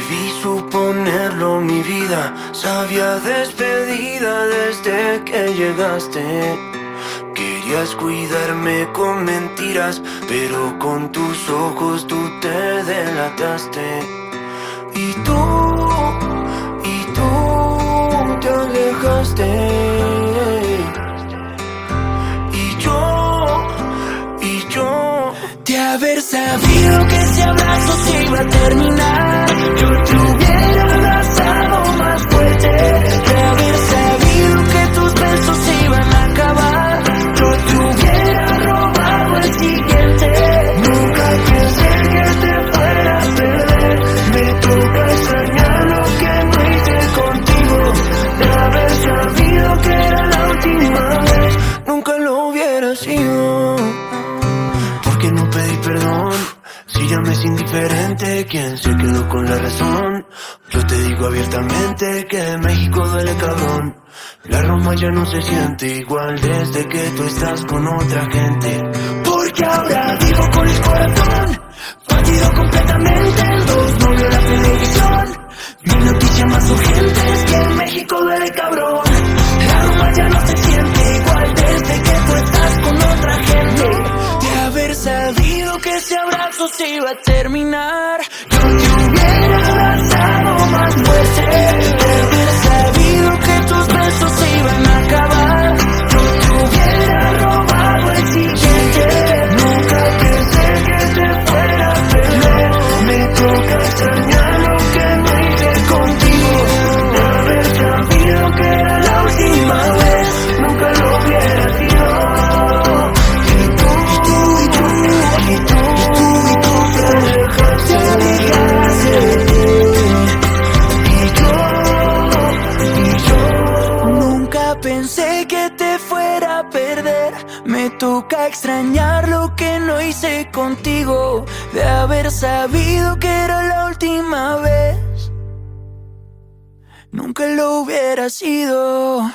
Debí suponerlo, mi vida sabía despedida desde que llegaste. Querías cuidarme con mentiras, pero con tus ojos tú te delataste. Y tú, y tú te alejaste. Y yo, y yo, de haber sabido que ese abrazo se iba a terminar, nunca lo hubiera sido. ¿Por qué no pedí perdón? Si ya me es indiferente, ¿quién se quedó con la razón? Yo te digo abiertamente que México duele cabrón. La Roma ya no se siente igual desde que tú estás con otra gente. Porque ahora abrazo se iba a terminar, yo te hubiera Me toca extrañar lo que no hice contigo. De haber sabido que era la última vez. Nunca lo hubiera sido.